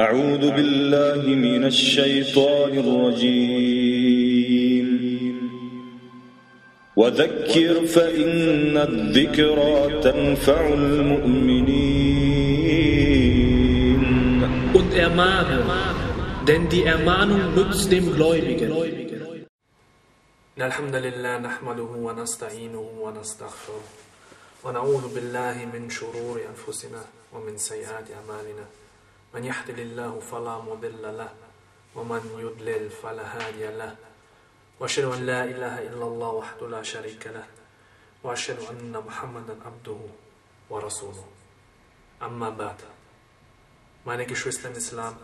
أعوذ بالله من الشيطان الرجيم. وذكر فإن الذكرى تنفع المؤمنين. Und ermahne, denn die Ermahnung nützt dem Gläubigen. إن الحمد لله نحمده ونستعينه ونستغفره ونعوذ بالله من شرور أنفسنا ومن سيئات أعمالنا. من يهدل الله فلا مضل له ومن يضلل فلا هادي له. واشهد ان لا اله الا الله وحده لا شريك له واشهد ان محمدا عبده ورسوله. اما بعد meine Geschwister im Islam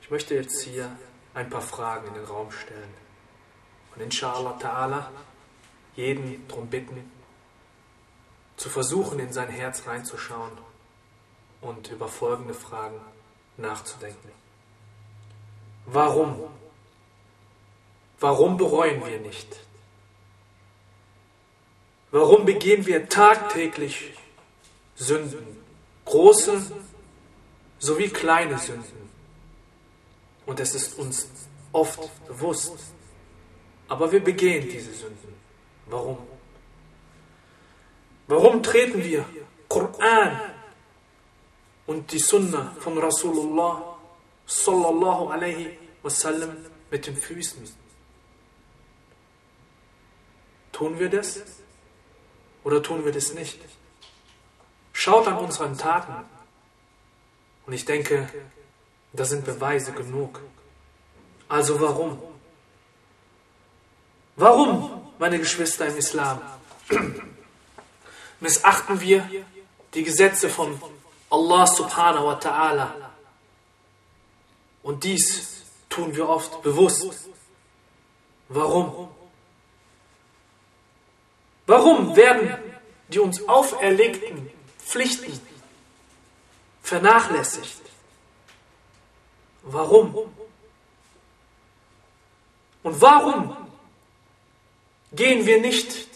ich möchte jetzt hier ein paar Fragen in den Raum stellen und inshallah ta'ala jeden darum bitten, zu versuchen, in sein Herz reinzuschauen und über folgende Fragen nachzudenken. Warum? Warum bereuen wir nicht? Warum begehen wir tagtäglich Sünden? Große sowie kleine Sünden. Und es ist uns oft bewusst. Aber wir begehen diese Sünden. Warum? Warum treten wir Koran und die Sunna von Rasulullah sallallahu alaihi wasallam mit den Füßen? Tun wir das oder tun wir das nicht? Schaut an unseren Taten. Und ich denke, da sind Beweise genug. Also warum? Warum, meine Geschwister im Islam, missachten wir die Gesetze von Allah subhanahu wa ta'ala? Und dies tun wir oft bewusst. Warum? Warum werden die uns auferlegten Pflichten vernachlässigt? Warum? Und warum gehen wir nicht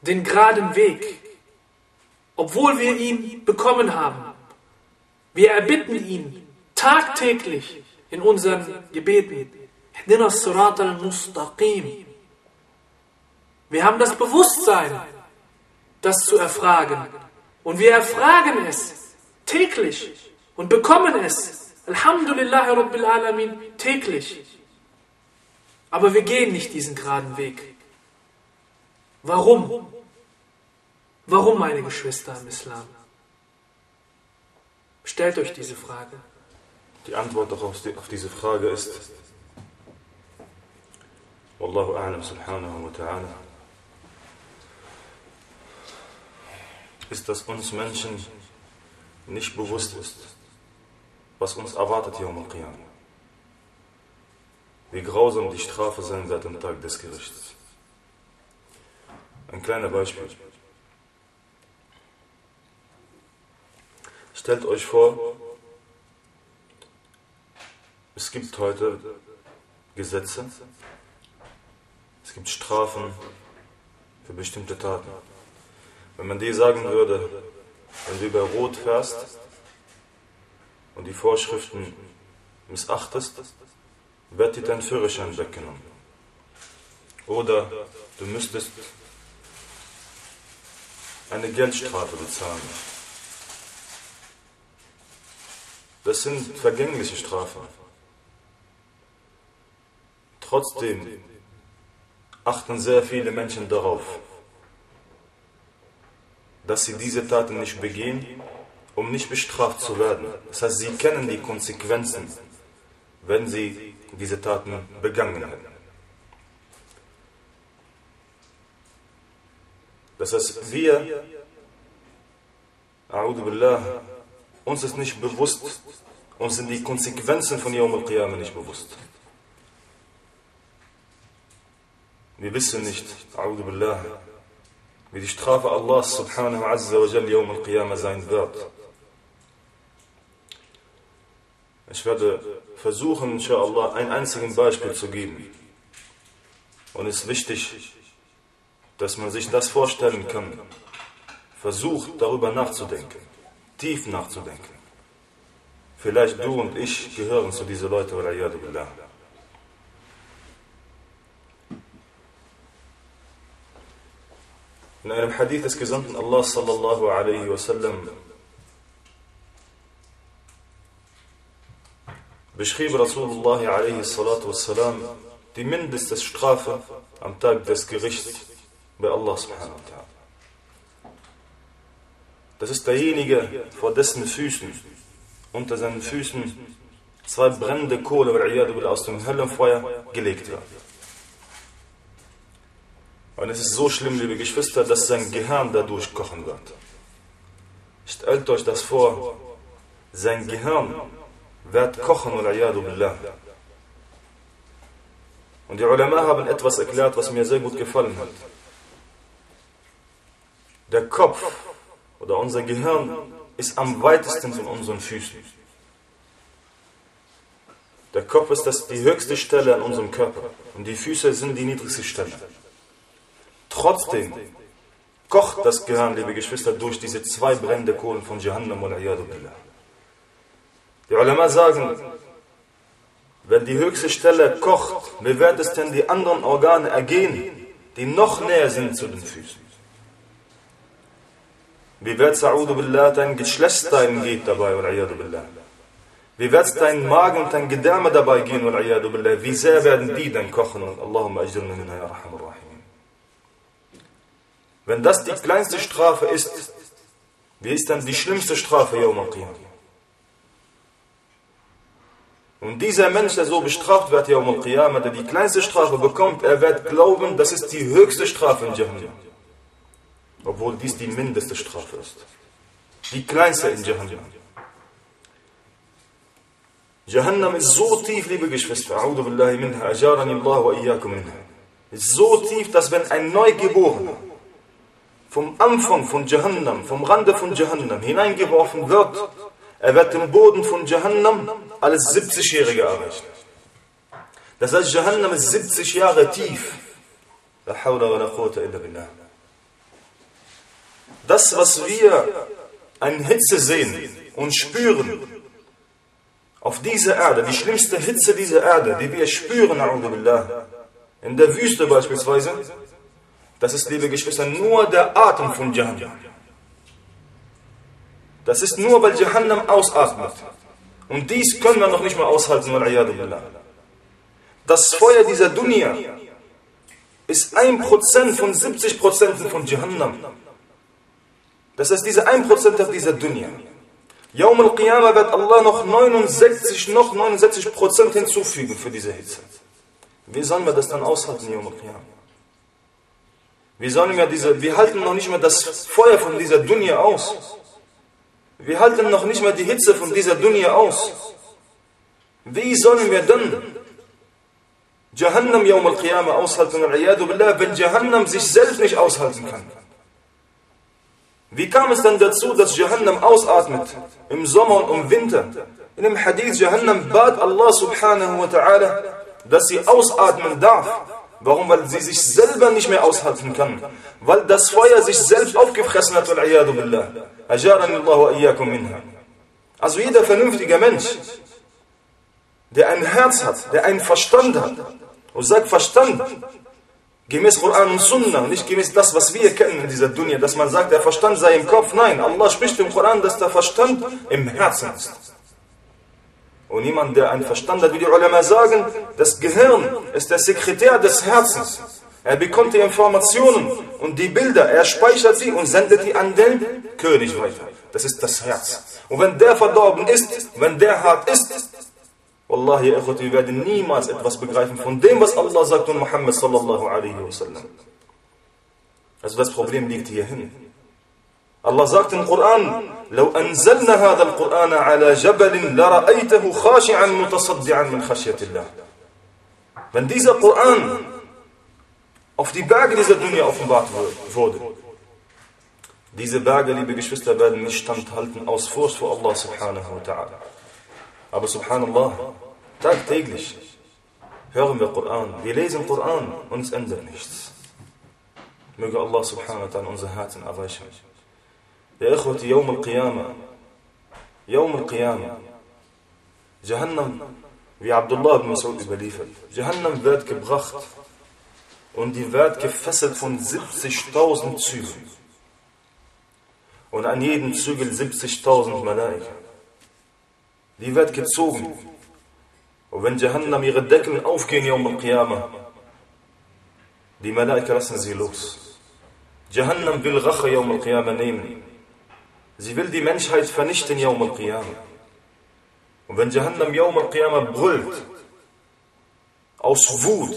den geraden Weg, obwohl wir ihn bekommen haben? Wir erbitten ihn tagtäglich in unseren Gebeten. Wir haben das Bewusstsein, das zu erfragen. Und wir erfragen es täglich und bekommen es. Alhamdulillah Rabbil Alamin täglich. Aber wir gehen nicht diesen geraden Weg. Warum? Warum, meine Geschwister im Islam? Stellt euch diese Frage. Die Antwort auf diese Frage ist, Wallahu a'lam subhanahu wa ta'ala, ist, dass uns Menschen nicht bewusst ist, was uns erwartet hier um Qiyam. Wie grausam die Strafe sein wird am Tag des Gerichts. Ein kleiner Beispiel. Stellt euch vor, es gibt heute Gesetze, es gibt Strafen für bestimmte Taten. Wenn man dir sagen würde, wenn du über Rot fährst und die Vorschriften missachtest, wird dir dein Führerschein weggenommen. Oder du müsstest eine Geldstrafe bezahlen. Das sind vergängliche Strafen. Trotzdem achten sehr viele Menschen darauf, dass sie diese Taten nicht begehen, um nicht bestraft zu werden. Das heißt, sie kennen die Konsequenzen, wenn sie diese Taten begangen hätten. Das heißt, wir, Billah, uns ist nicht bewusst, uns sind die Konsequenzen von Yawm al-Qiyamah nicht bewusst. Wir wissen nicht, Billah, wie die Strafe Allahs subhanahu azza wa jal Yawm al-Qiyamah sein wird. Ich werde versuchen, inshallah, ein einziges Beispiel zu geben. Und es ist wichtig, dass man sich das vorstellen kann. Versucht darüber nachzudenken, tief nachzudenken. Vielleicht du und ich gehören zu diesen Leuten, billah. In einem Hadith des Gesandten Allah sallallahu alaihi wasallam beschrieb Rasulullah alaihi salatu wassalam die mindeste Strafe am Tag des Gerichts bei Allah subhanahu wa ta'ala. Das ist derjenige, vor dessen Füßen, unter seinen Füßen, zwei brennende Kohle aus dem Höllenfeuer gelegt werden. Und es ist so schlimm, liebe Geschwister, dass sein Gehirn dadurch kochen wird. Stellt euch das vor, sein Gehirn wird kochen, billah. Und die Ulama haben etwas erklärt, was mir sehr gut gefallen hat. Der Kopf oder unser Gehirn ist am weitesten von unseren Füßen. Der Kopf ist das die höchste Stelle an unserem Körper und die Füße sind die niedrigste Stelle. Trotzdem kocht das Gehirn, liebe Geschwister, durch diese zwei brennende Kohlen von Jahannam und billah. Die Ulama sagen, wenn die höchste Stelle kocht, wie wird es denn die anderen Organe ergehen, die noch näher sind zu den Füßen? Wie wird Sa'udu Billah dein Geschlechtsteil geht dabei, billah? Wie wird dein Magen und dein Gedärme dabei gehen, billah? Wie sehr werden die dann kochen? Allahumma ajirna minna ya rahman rahim. Wenn das die kleinste Strafe ist, wie ist dann die schlimmste Strafe, Yawm al-Qiyamah? Und dieser Mensch, der so bestraft wird, Yawm al-Qiyamah, der die kleinste Strafe bekommt, er wird glauben, das ist die höchste Strafe in Jahannam. Obwohl dies die mindeste Strafe ist. Die kleinste in Jahannam. Jahannam ist so tief, liebe Geschwister, billahi minha, ajarani Allah wa iyyakum minha. Ist so tief, dass wenn ein Neugeborener vom Anfang von Jahannam, vom Rande von Jahannam hineingeworfen wird, er wird den Boden von Jahannam als 70-Jähriger erreichen. Das heißt, Jahannam ist 70 Jahre tief. Das, was wir an Hitze sehen und spüren, auf dieser Erde, die schlimmste Hitze dieser Erde, die wir spüren, in der Wüste beispielsweise, das ist, liebe Geschwister, nur der Atem von Jahannam. Das ist nur, weil Jahannam ausatmet. Und dies können wir noch nicht mal aushalten, Das Feuer dieser Dunya ist 1% von 70% von Jahannam. Das heißt, diese 1% auf dieser Dunya. Yawm al-Qiyamah wird Allah noch 69, noch 69% hinzufügen für diese Hitze. Wie sollen wir das dann aushalten, Yawm al-Qiyamah? Wie sollen wir diese, wir halten noch nicht mal das Feuer von dieser Dunya aus. Wir halten noch nicht mal die Hitze von dieser Dunya aus. Wie sollen wir dann Jahannam Yawm al-Qiyamah aushalten, wenn Jahannam sich selbst nicht aushalten kann? Wie kam es dann dazu, dass Jahannam ausatmet im Sommer und im Winter? In dem Hadith Jahannam bat Allah subhanahu wa ta'ala, dass sie ausatmen darf. Warum? Weil sie sich selber nicht mehr aushalten kann. Weil das Feuer sich selbst aufgefressen hat. Also jeder vernünftige Mensch, der ein Herz hat, der einen Verstand hat, und sagt Verstand, gemäß Koran und Sunnah, nicht gemäß das, was wir kennen in dieser Dunya, dass man sagt, der Verstand sei im Kopf. Nein, Allah spricht im Koran, dass der Verstand im Herzen ist. Und jemand, der einen Verstand hat, wie die Ulama sagen, das Gehirn ist der Sekretär des Herzens. Er bekommt die Informationen und die Bilder, er speichert sie und sendet die an den König weiter. Das ist das Herz. Und wenn der verdorben ist, wenn der hart ist, Wallahi, wir werden niemals etwas begreifen von dem, was Allah sagt und Muhammad sallallahu alaihi wasallam. Also das Problem liegt hierhin. Allah sagt im Koran, لو أنزلنا هذا القرآن على جبل لرأيته خاشعا متصدعا من خشية الله. Wenn dieser Koran auf die Berge dieser Dunya offenbart wurde, diese Berge, liebe Geschwister, werden nicht standhalten aus Furcht vor Allah subhanahu wa ta'ala. Aber subhanallah, tagtäglich hören wir Koran, wir lesen Koran und es ändert nichts. Möge Allah subhanahu wa ta'ala unser Herzen erweichen. يا إخوتي يوم القيامة يوم القيامة Jahannam, wie Abdullah ibn Mas'ud überliefert, Jahannam wird gebracht und die wird gefesselt von 70.000 Zügeln. Und an jedem Zügel 70.000 Malaika. Die wird gezogen. Und wenn Jahannam ihre Deckel aufgehen, Yawm al-Qiyamah, die Malaika lassen sie los. Jahannam will Rache Yawm al-Qiyamah nehmen. Sie will die Menschheit vernichten Yawm al-Qiyamah. Und wenn Jahannam Yawm al-Qiyamah brüllt, aus Wut,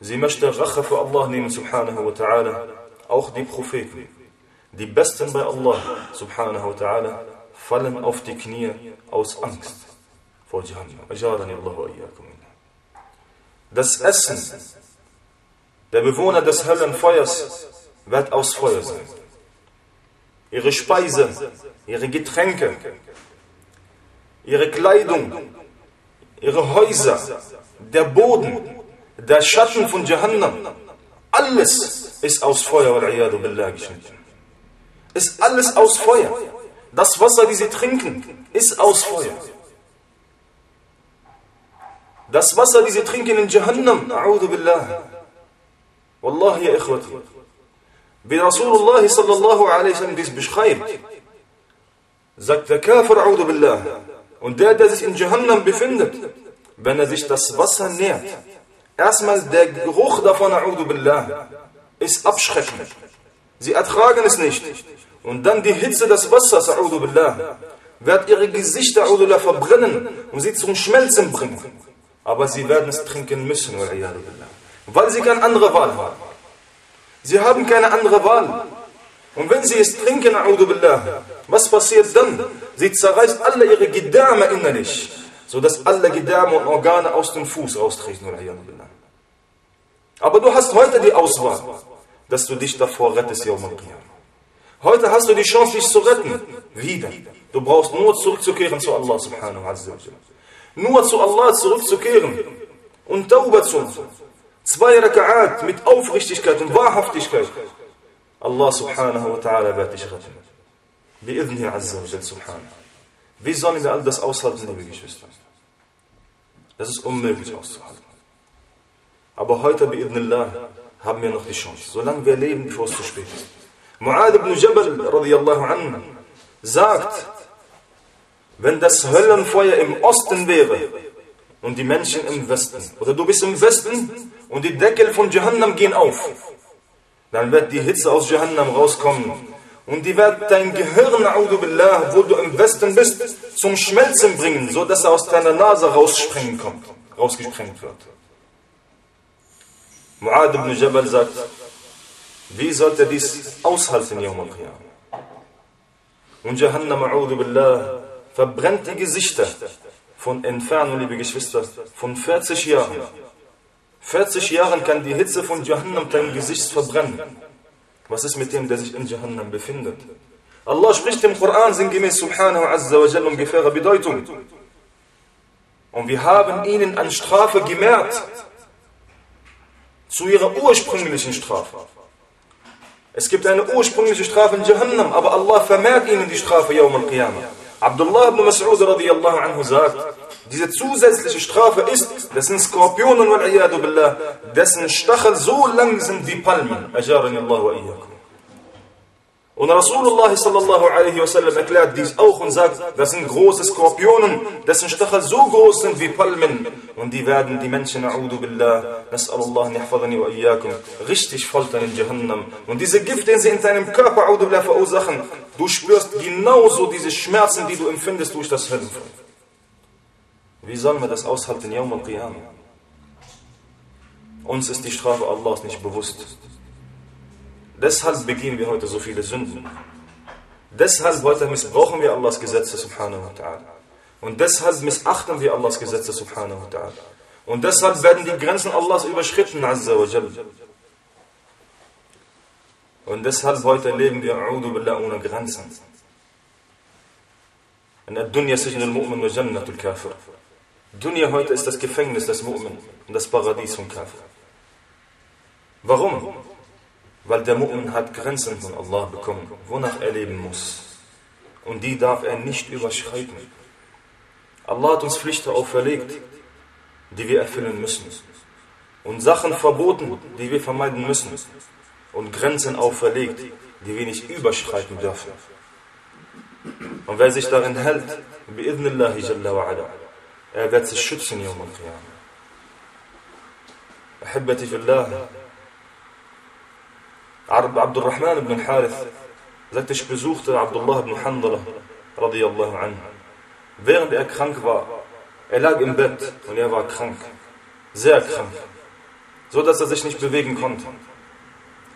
sie möchte Rache für Allah nehmen, subhanahu wa ta'ala, auch die Propheten, die Besten bei Allah, subhanahu wa ta'ala, fallen auf die Knie aus Angst vor Jahannam. Das Essen der Bewohner des Höllenfeuers wird aus Feuer sein. Ihre Speise, ihre Getränke, ihre Kleidung, ihre Häuser, der Boden, der Schatten von Jahannam, alles ist aus Feuer. Ist alles aus Feuer. Das Wasser, das sie trinken, ist aus Feuer. Das Wasser, das sie trinken in Jahannam, a'udhu billah. Wallahi, ya ikhwati. Wie Rasulullah sallallahu alaihi wasallam dies beschreibt, sagt der Kafir, a'udhu billah. Und der, der sich in Jahannam befindet, wenn er sich das Wasser nährt, erstmal der Geruch davon, a'udhu billah, ist abschreckend. Sie ertragen es nicht. Und dann die Hitze des Wassers, a'udhu wird ihre Gesichter, a'udhu verbrennen und sie zum Schmelzen bringen. Aber sie werden es trinken müssen, weil sie keine andere Wahl haben. Sie haben keine andere Wahl. Und wenn sie es trinken, a'udhu was passiert dann? Sie zerreißt alle ihre Gedärme innerlich, sodass alle Gedärme und Organe aus dem Fuß raustreten. Aber du hast heute die Auswahl, dass du dich davor rettest, Yawm al-Qiyam. Heute hast du die Chance, dich zu retten. Wieder. Du brauchst nur zurückzukehren zu Allah subhanahu wa ta'ala. Nur zu Allah zurückzukehren und Tauba zu machen. Zwei Raka'at mit Aufrichtigkeit und Wahrhaftigkeit. Allah subhanahu wa ta'ala wird dich retten. Bi'idhni azza wa subhanahu. Wie sollen wir all das aushalten, liebe Geschwister? Das ist unmöglich auszuhalten. Aber heute, bi'idhnillah, haben wir noch die Chance. Solange wir leben, bevor es zu spät ist. Mu'ad ibn Jabal, radiallahu anhu, sagt, wenn das Höllenfeuer im Osten wäre und die Menschen im Westen, oder du bist im Westen und die Deckel von Jahannam gehen auf, dann wird die Hitze aus Jahannam rauskommen und die wird dein Gehirn, billah, wo du im Westen bist, zum Schmelzen bringen, so dass er aus deiner Nase rausspringen kommt, rausgesprengt wird. Mu'ad ibn Jabal sagt, wie sollte dies aushalten, Yawm al Und Jahannam, billah, verbrennt die Gesichter von Entfernung, liebe Geschwister, von 40 Jahren. 40 Jahren kann die Hitze von Jahannam dein Gesicht verbrennen. Was ist mit dem, der sich in Jahannam befindet? Allah spricht im Koran sinngemäß Subhanahu Azza wa Jalla ungefähre Bedeutung. Und wir haben ihnen an Strafe gemerkt, zu ihrer ursprünglichen Strafe. Es gibt eine ursprüngliche Strafe in Jahannam, aber Allah vermehrt ihnen die Strafe Yawm al-Qiyamah. Abdullah ibn Mas'ud radiyallahu anhu sagt, diese zusätzliche Strafe ist, das sind Skorpionen, dessen Stachel so lang sind wie Palmen. Ajarani Allah wa iyyakum. Und Rasulullah sallallahu alaihi wasallam erklärt dies auch und sagt, das sind große Skorpionen, dessen Stachel so groß sind wie Palmen. Und die werden die Menschen, a'udhu billah, nas'alullah nihfadani wa iyyakum, richtig foltern in Jahannam. Und diese Gift, den sie in deinem Körper, a'udhu billah, verursachen, du spürst genauso diese Schmerzen, die du empfindest durch das Höllenfeuer. Wie sollen wir das aushalten, Yawm al-Qiyamah? Uns ist die Strafe Allahs nicht bewusst. Deshalb begehen wir heute so viele Sünden. Deshalb heute missbrauchen wir Allahs Gesetze, subhanahu wa ta'ala. Und deshalb missachten wir Allahs Gesetze, subhanahu wa ta'ala. Und deshalb werden die Grenzen Allahs überschritten, azza wa jal. Und deshalb heute leben wir, a'udhu billah, ohne Grenzen. In der Dunya sijn al-Mu'min wa Jannatul Kafir. Dunya heute ist das Gefängnis des Mu'min und das Paradies von Kafir. Warum? Weil der Mu'min hat Grenzen von Allah bekommen, wonach er leben muss. Und die darf er nicht überschreiten. Allah hat uns Pflichten auferlegt, die wir erfüllen müssen. Und Sachen verboten, die wir vermeiden müssen. Und Grenzen auferlegt, die wir nicht überschreiten dürfen. Und wer sich darin hält, bi'idnillahi jalla wa ala, er wird sich schützen, Yom al-Qiyamah. أحبتي في الله Abdurrahman ibn Harith sagte, ich besuchte Abdullah ibn Handala, radiallahu anhu. Während er krank war, er lag im Bett und er war krank, sehr krank, so dass er sich nicht bewegen konnte.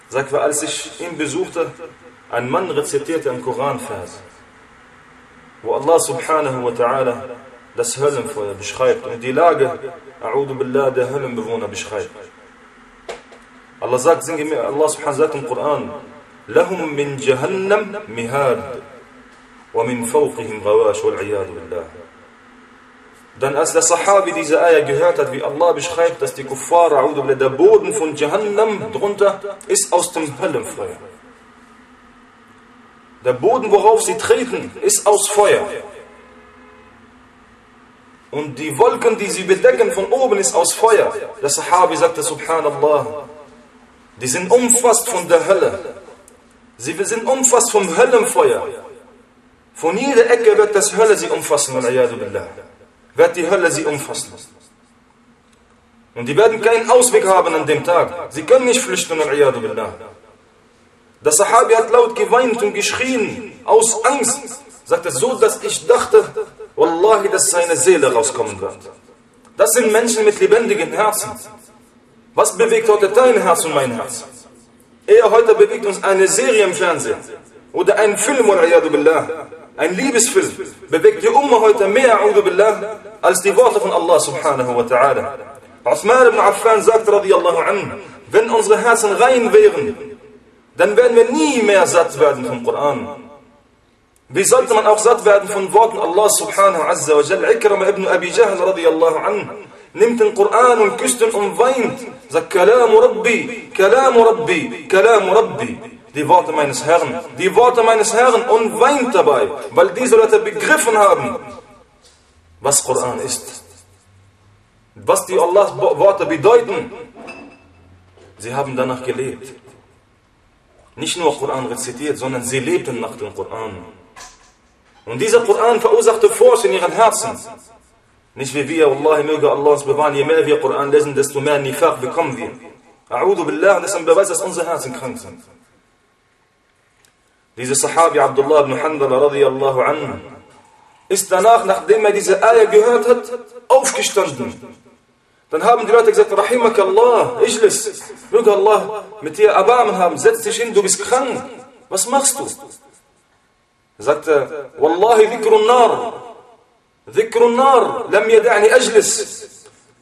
Sagt er, als ich ihn besuchte, ein Mann rezitierte einen Koranvers, wo Allah subhanahu wa ta'ala das Höllenfeuer beschreibt und die Lage, A'udhu Billah, der Höllenbewohner beschreibt. Allah sagt, Allah subhanahu sagt im Koran, لهم من جهنم مهاد ومن فوقهم غواش والعياذ بالله Dann als der Sahabi diese Eier gehört hat, wie Allah beschreibt, dass die Kuffar, der Boden von Jahannam drunter ist aus dem Höllenfeuer. Der Boden, worauf sie treten, ist aus Feuer. Und die Wolken, die sie bedecken von oben, ist aus Feuer. Der Sahabi sagte, Subhanallah, die sind umfasst von der Hölle. Sie sind umfasst vom Höllenfeuer. Von jeder Ecke wird das Hölle sie umfassen, wird die Hölle sie umfassen. Und die werden keinen Ausweg haben an dem Tag. Sie können nicht flüchten, Der Sahabi hat laut geweint und geschrien, aus Angst. Sagt er so, dass ich dachte, Wallahi, dass seine Seele rauskommen wird. Das sind Menschen mit lebendigen Herzen. Was bewegt heute dein Herz und mein Herz? Eher heute bewegt uns eine Serie im Fernsehen oder ein Film, ein Liebesfilm, bewegt die Umma heute mehr als die Worte von Allah subhanahu wa ta'ala. Uthman ibn Affan sagt, wenn unsere Herzen rein wären, dann werden wir nie mehr satt werden vom Koran. Wie sollte man auch satt werden von Worten Allah subhanahu wa jalla? Ikram ibn Abi Jahl radiallahu an nimmt den Koran und küsst ihn und weint. Sagt, Kalamu Rabbi, Kalamu Rabbi, Kalamu Rabbi. Die Worte meines Herrn, die Worte meines Herrn und weint dabei, weil diese Leute begriffen haben, was Koran ist. Was die Allahs Worte bedeuten. Sie haben danach gelebt. Nicht nur Koran rezitiert, sondern sie lebten nach dem Koran. Und dieser Koran verursachte Furcht in ihren Herzen. Nicht wie wir, Allah möge Allah uns bewahren, je mehr wir Koran lesen, desto mehr Nifaq bekommen wir. A'udhu Billah, das ist ein Beweis, dass unsere Herzen krank sind. Dieser Sahabi Abdullah ibn Handala radiyallahu anhu ist danach, nachdem er diese Eier gehört hat, aufgestanden. Dann haben die Leute gesagt, Rahimak Allah, Ijlis, möge Allah mit dir Erbarmen haben, setz dich hin, du bist krank. Was machst du? sagte, Wallahi dhikrun nar, dhikrun nar, lam yada'ni ajlis.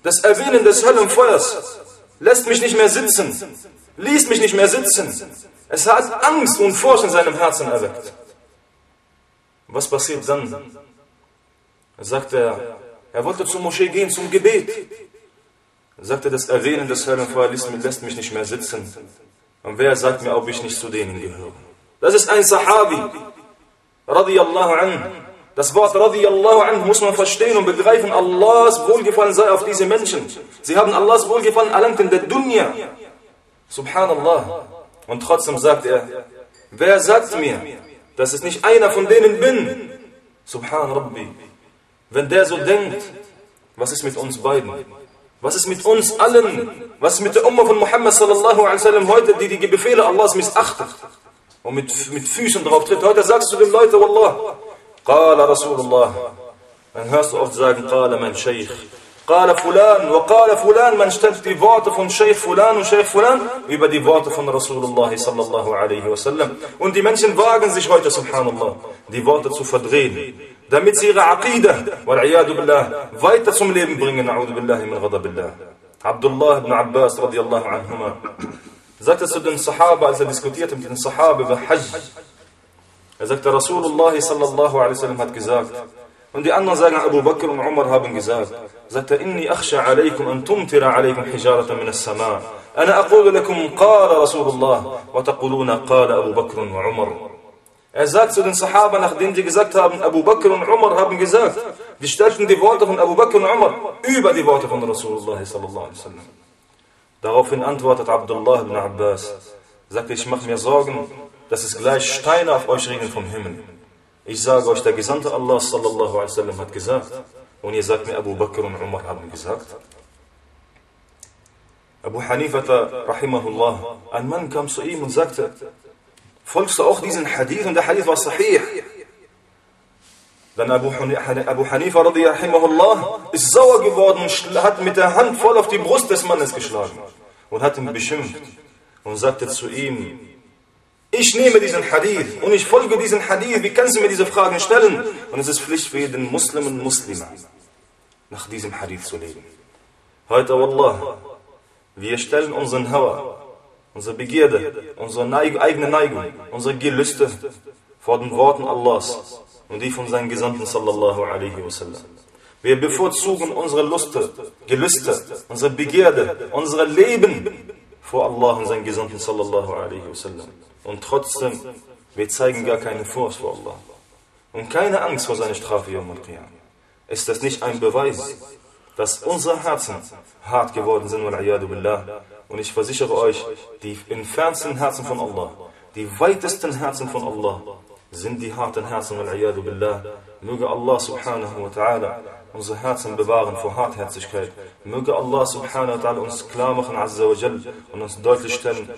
Das Erwähnen des Höllenfeuers lässt mich nicht mehr sitzen, ließ mich nicht mehr sitzen. Es hat Angst und Furcht in seinem Herzen erweckt. Was passiert dann? Er sagte, er wollte zur Moschee gehen, zum Gebet. Er sagte, das Erwähnen des Höllenfeuers lässt mich nicht mehr sitzen. Und wer sagt mir, ob ich nicht zu denen gehöre? Das ist ein Sahabi, radiyallahu an. Das Wort radiyallahu an muss man verstehen und begreifen, Allahs Wohlgefallen sei auf diese Menschen. Sie haben Allahs Wohlgefallen erlangt in der Dunya. Subhanallah. Und trotzdem sagt er, wer sagt mir, dass ich nicht einer von denen bin? Subhan Rabbi. Wenn der so denkt, was ist mit uns beiden? Was ist mit uns allen? Was ist mit der Umma von Muhammad sallallahu alaihi wasallam heute, die die Befehle Allahs missachtet? und mit, mit Füßen drauf tritt. Heute sagst du den Leuten, Wallah, Qala Rasulullah. Dann hörst du oft sagen, Qala mein Sheikh. Fulan, wa Qala Fulan. Man stellt die Worte von Sheikh Fulan und Sheikh Fulan über die Worte von Rasulullah sallallahu alaihi wasallam. Und die Menschen wagen sich heute, subhanallah, die Worte zu verdrehen. Damit sie ihre Aqidah, wal billah, weiter zum Leben bringen, na'udhu billahi min ghadabillah. Abdullah ibn Abbas radiyallahu anhuma sagte zu den Sahaba, als er diskutierte mit den Sahaba über Hajj. Er sagte, Rasulullah sallallahu alaihi wasallam hat gesagt, und die anderen sagen, Abu Bakr und Umar haben gesagt, sagte, inni akhsha alaykum an tumtira alaykum hijaratan min as-sama. أنا أقول لكم قال رسول الله وتقولون قال أبو بكر وعمر Er sagt zu den Sahaba, nachdem sie gesagt haben, Abu Bakr und Umar haben gesagt, Die stellten die Worte von Abu Bakr und Umar über die Worte von Rasulullah sallallahu alaihi wasallam. Daraufhin antwortet Abdullah ibn Abbas, sagte, ich mache mir Sorgen, dass es gleich Steine auf euch regnen vom Himmel. Ich sage euch, der Gesandte Allah sallallahu alaihi wasallam hat gesagt, und ihr sagt mir, Abu Bakr und Umar haben gesagt. Abu Hanifata, rahimahullah, ein Mann kam zu ihm und sagte, folgst du auch diesen Hadith? Und der Hadith war sahih. Dann Abu, Abu Hanifa rahimahullah ist sauer geworden und hat mit der Hand voll auf die Brust des Mannes geschlagen und hat ihn beschimpft und sagte zu ihm, ich nehme diesen Hadith und ich folge diesen Hadith, wie kannst du mir diese Fragen stellen? Und es ist Pflicht für jeden Muslim und Muslima, nach diesem Hadith zu leben. Heute, Wallah, wir stellen unseren Hawa, unsere Begierde, unsere Neig eigene Neigung, unsere Gelüste vor den Worten Allahs und die von seinen Gesandten sallallahu alaihi wasallam. Wir bevorzugen unsere Luste, Gelüste, unsere Begierde, unser Leben vor Allah und seinen Gesandten sallallahu alaihi wasallam. Und trotzdem, wir zeigen gar keine Furcht vor Allah. Und keine Angst vor seiner Strafe Yom al Ist das nicht ein Beweis, dass unsere Herzen hart geworden sind, billah. Und ich versichere euch, die entferntesten Herzen von Allah, die weitesten Herzen von Allah, sind die harten Herzen, billah. Möge Allah subhanahu wa ta'ala unsere Herzen bewahren vor Hartherzigkeit. Möge Allah subhanahu wa ta'ala uns klar machen, azza wa jal, und uns deutlich stellen,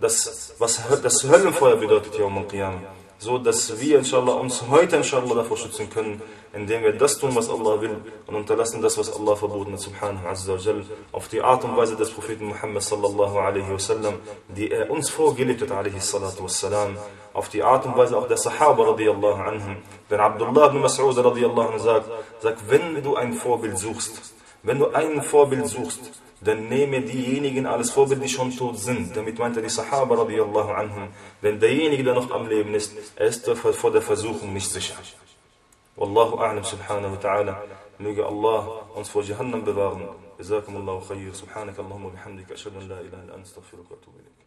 das, was das Höllenfeuer bedeutet, Yawm al-Qiyamah. So, dass wir, inshallah, uns heute, inshallah, davor schützen können, indem wir das tun, was Allah will, und unterlassen das, was Allah verboten hat, subhanahu azza wa jal, auf die Art und Weise des Propheten Muhammad, sallallahu alaihi wasallam, die er uns vorgelegt hat, alaihi salatu wassalam, auf die Art und Weise auch der Sahaba, radiallahu anhum. Wenn Abdullah ibn Mas'ud, radiallahu anhu, sagt, sagt, wenn du ein Vorbild suchst, wenn du ein Vorbild suchst, dann nehme diejenigen als Vorbild, die schon tot sind. Damit meint er die Sahaba radiallahu anhum. Denn derjenige, der noch am Leben ist, er ist vor der Versuchung nicht sicher. Wallahu a'lam subhanahu wa ta'ala. Möge Allah uns vor Jahannam bewahren. الله خير سبحانك اللهم وبحمدك أشهد أن لا إله إلا أنت أستغفرك وأتوب إليك